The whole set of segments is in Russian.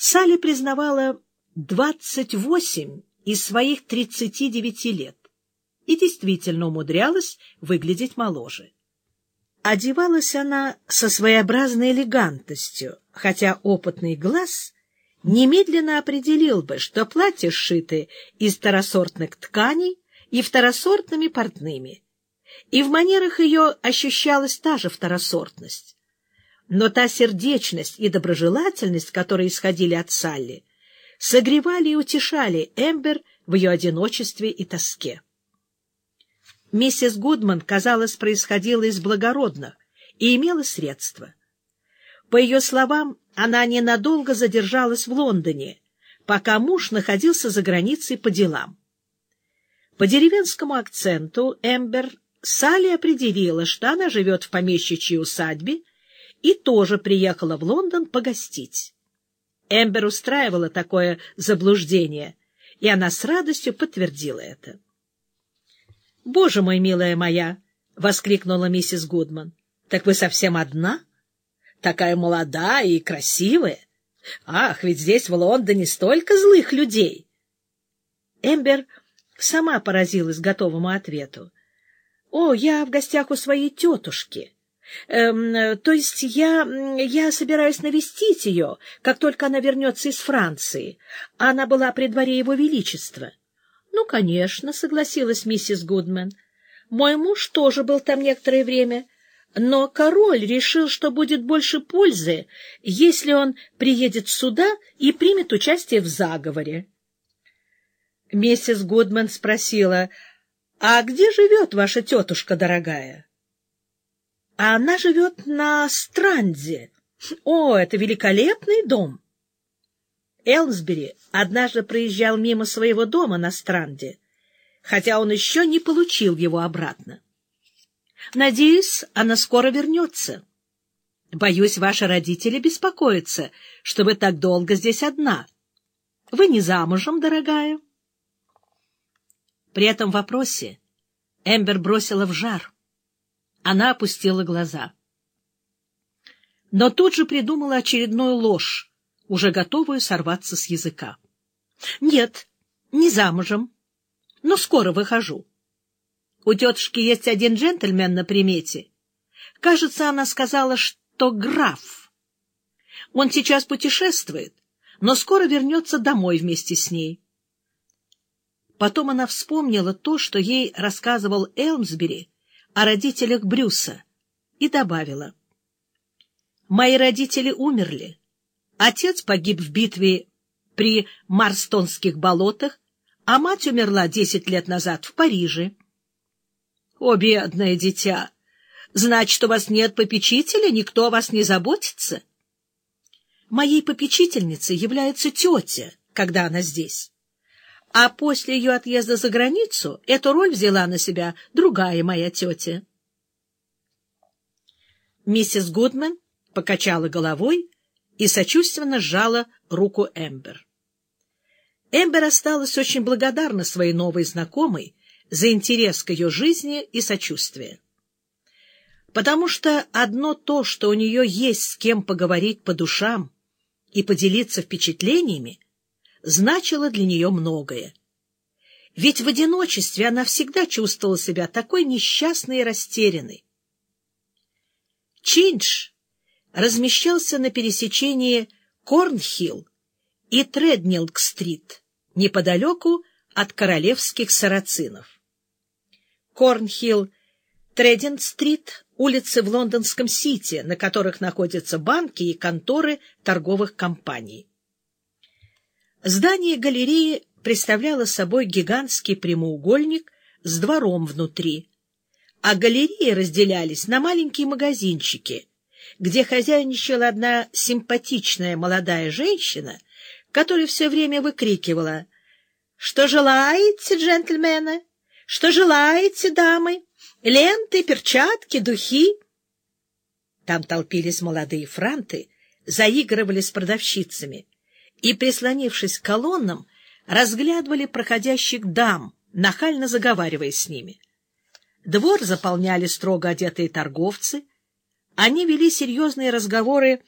Салли признавала 28 из своих 39 лет и действительно умудрялась выглядеть моложе. Одевалась она со своеобразной элегантностью, хотя опытный глаз немедленно определил бы, что платье сшиты из второсортных тканей и второсортными портными, и в манерах ее ощущалась та же второсортность. Но та сердечность и доброжелательность, которые исходили от Салли, согревали и утешали Эмбер в ее одиночестве и тоске. Миссис Гудман, казалось, происходила из благородных и имела средства. По ее словам, она ненадолго задержалась в Лондоне, пока муж находился за границей по делам. По деревенскому акценту Эмбер Салли определила, что она живет в помещичьей усадьбе и тоже приехала в Лондон погостить. Эмбер устраивала такое заблуждение, и она с радостью подтвердила это. — Боже мой, милая моя! — воскликнула миссис Гудман. — Так вы совсем одна? Такая молодая и красивая. Ах, ведь здесь в Лондоне столько злых людей! Эмбер сама поразилась готовому ответу. — О, я в гостях у своей тетушки. Эм, то есть я, я собираюсь навестить ее, как только она вернется из Франции. Она была при дворе его величества. — Ну, конечно, — согласилась миссис Гудман. — Мой муж тоже был там некоторое время, но король решил, что будет больше пользы, если он приедет сюда и примет участие в заговоре. Миссис Гудман спросила, — А где живет ваша тетушка, дорогая? — Она живет на Странде. О, это великолепный дом! Элмсбери однажды проезжал мимо своего дома на Странде, хотя он еще не получил его обратно. Надеюсь, она скоро вернется. Боюсь, ваши родители беспокоятся, что вы так долго здесь одна. Вы не замужем, дорогая? При этом вопросе Эмбер бросила в жар. Она опустила глаза. Но тут же придумала очередную ложь, уже готовую сорваться с языка. — Нет, не замужем, но скоро выхожу. У тетушки есть один джентльмен на примете. Кажется, она сказала, что граф. Он сейчас путешествует, но скоро вернется домой вместе с ней. Потом она вспомнила то, что ей рассказывал Элмсбери о родителях Брюса, и добавила. «Мои родители умерли. Отец погиб в битве при Марстонских болотах, а мать умерла десять лет назад в Париже». «О, бедное дитя! Значит, у вас нет попечителя, никто о вас не заботится?» «Моей попечительницей является тетя, когда она здесь» а после ее отъезда за границу эту роль взяла на себя другая моя тетя. Миссис Гудман покачала головой и сочувственно сжала руку Эмбер. Эмбер осталась очень благодарна своей новой знакомой за интерес к ее жизни и сочувствие. Потому что одно то, что у нее есть с кем поговорить по душам и поделиться впечатлениями, значило для нее многое. Ведь в одиночестве она всегда чувствовала себя такой несчастной и растерянной. Чиндж размещался на пересечении Корнхилл и Треднилг-стрит, неподалеку от королевских сарацинов. Корнхилл, Трединг-стрит — улицы в лондонском Сити, на которых находятся банки и конторы торговых компаний. Здание галереи представляло собой гигантский прямоугольник с двором внутри, а галереи разделялись на маленькие магазинчики, где хозяйничала одна симпатичная молодая женщина, которая все время выкрикивала «Что желаете, джентльмены? Что желаете, дамы? Ленты, перчатки, духи?» Там толпились молодые франты, заигрывали с продавщицами — и, прислонившись к колоннам, разглядывали проходящих дам, нахально заговаривая с ними. Двор заполняли строго одетые торговцы. Они вели серьезные разговоры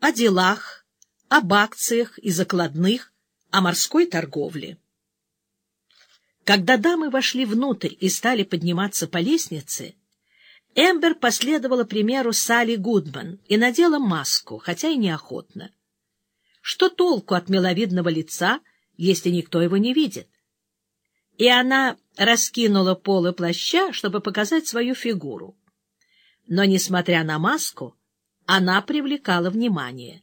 о делах, об акциях и закладных, о морской торговле. Когда дамы вошли внутрь и стали подниматься по лестнице, Эмбер последовала примеру Салли Гудман и надела маску, хотя и неохотно. Что толку от миловидного лица, если никто его не видит? И она раскинула полы плаща, чтобы показать свою фигуру. Но, несмотря на маску, она привлекала внимание.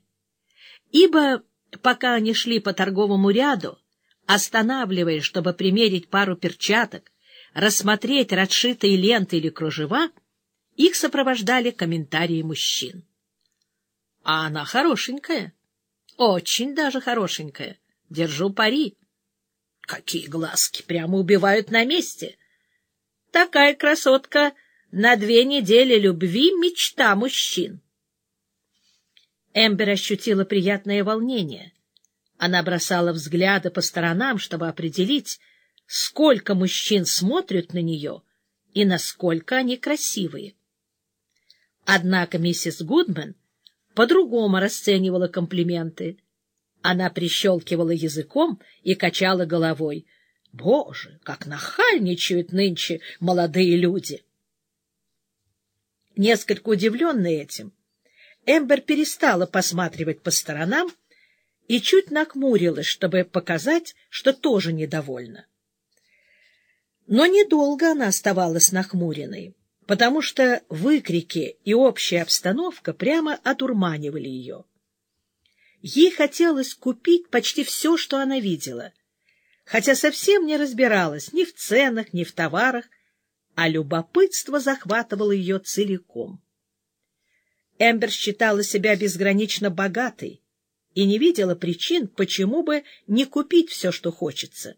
Ибо, пока они шли по торговому ряду, останавливаясь, чтобы примерить пару перчаток, рассмотреть расшитые ленты или кружева, их сопровождали комментарии мужчин. — А она хорошенькая. Очень даже хорошенькая. Держу пари. Какие глазки! Прямо убивают на месте. Такая красотка на две недели любви — мечта мужчин. Эмбер ощутила приятное волнение. Она бросала взгляды по сторонам, чтобы определить, сколько мужчин смотрят на нее и насколько они красивые. Однако миссис Гудман по-другому расценивала комплименты. Она прищелкивала языком и качала головой. Боже, как нахальничают нынче молодые люди! Несколько удивленная этим, Эмбер перестала посматривать по сторонам и чуть нахмурилась, чтобы показать, что тоже недовольна. Но недолго она оставалась нахмуренной потому что выкрики и общая обстановка прямо одурманивали ее. Ей хотелось купить почти все, что она видела, хотя совсем не разбиралась ни в ценах, ни в товарах, а любопытство захватывало ее целиком. Эмбер считала себя безгранично богатой и не видела причин, почему бы не купить все, что хочется.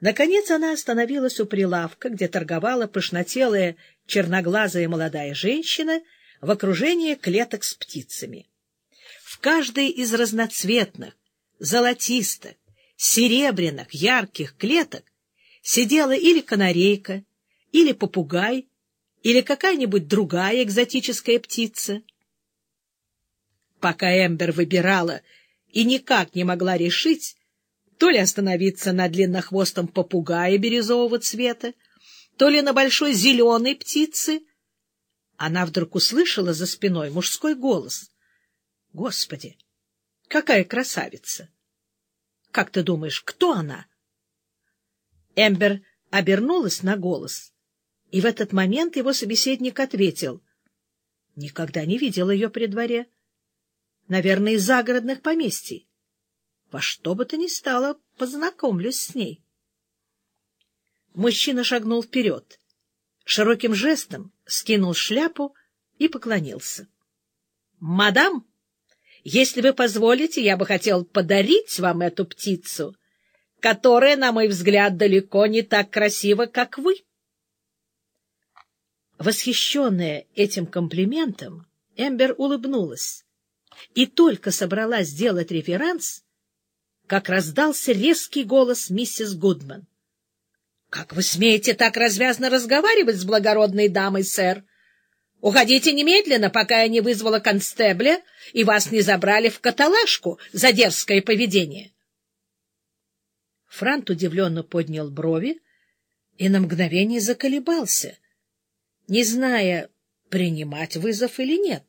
Наконец она остановилась у прилавка, где торговала пышнотелая черноглазая молодая женщина в окружении клеток с птицами. В каждой из разноцветных, золотистых, серебряных, ярких клеток сидела или канарейка, или попугай, или какая-нибудь другая экзотическая птица. Пока Эмбер выбирала и никак не могла решить, то ли остановиться на длиннохвостом попугае бирюзового цвета, то ли на большой зеленой птице. Она вдруг услышала за спиной мужской голос. — Господи, какая красавица! Как ты думаешь, кто она? Эмбер обернулась на голос, и в этот момент его собеседник ответил. — Никогда не видел ее при дворе. Наверное, из загородных поместий. Во что бы то ни стало, познакомлюсь с ней. Мужчина шагнул вперед, широким жестом скинул шляпу и поклонился. — Мадам, если вы позволите, я бы хотел подарить вам эту птицу, которая, на мой взгляд, далеко не так красива, как вы. Восхищенная этим комплиментом, Эмбер улыбнулась и только собралась сделать реверанс, как раздался резкий голос миссис Гудман. — Как вы смеете так развязно разговаривать с благородной дамой, сэр? Уходите немедленно, пока я не вызвала констебля и вас не забрали в каталажку за дерзкое поведение. Франт удивленно поднял брови и на мгновение заколебался, не зная, принимать вызов или нет.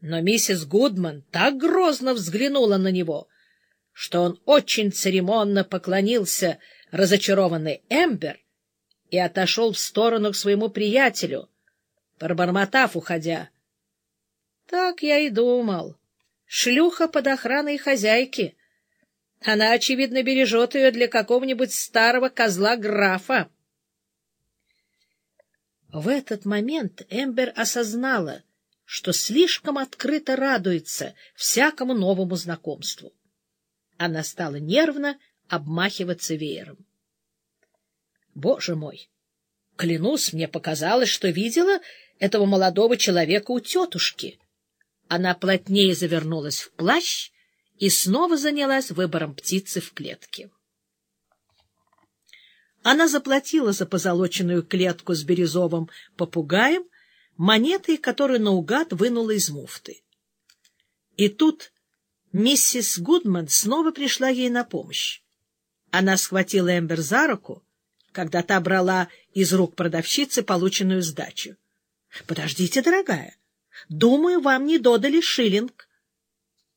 Но миссис Гудман так грозно взглянула на него — что он очень церемонно поклонился разочарованный Эмбер и отошел в сторону к своему приятелю, пробормотав, уходя. — Так я и думал. Шлюха под охраной хозяйки. Она, очевидно, бережет ее для какого-нибудь старого козла-графа. В этот момент Эмбер осознала, что слишком открыто радуется всякому новому знакомству. Она стала нервно обмахиваться веером. Боже мой! Клянусь, мне показалось, что видела этого молодого человека у тетушки. Она плотнее завернулась в плащ и снова занялась выбором птицы в клетке. Она заплатила за позолоченную клетку с бирюзовым попугаем монетой, которую наугад вынула из муфты. И тут Миссис Гудман снова пришла ей на помощь. Она схватила Эмбер за руку, когда та брала из рук продавщицы полученную сдачу. — Подождите, дорогая. Думаю, вам не додали шиллинг.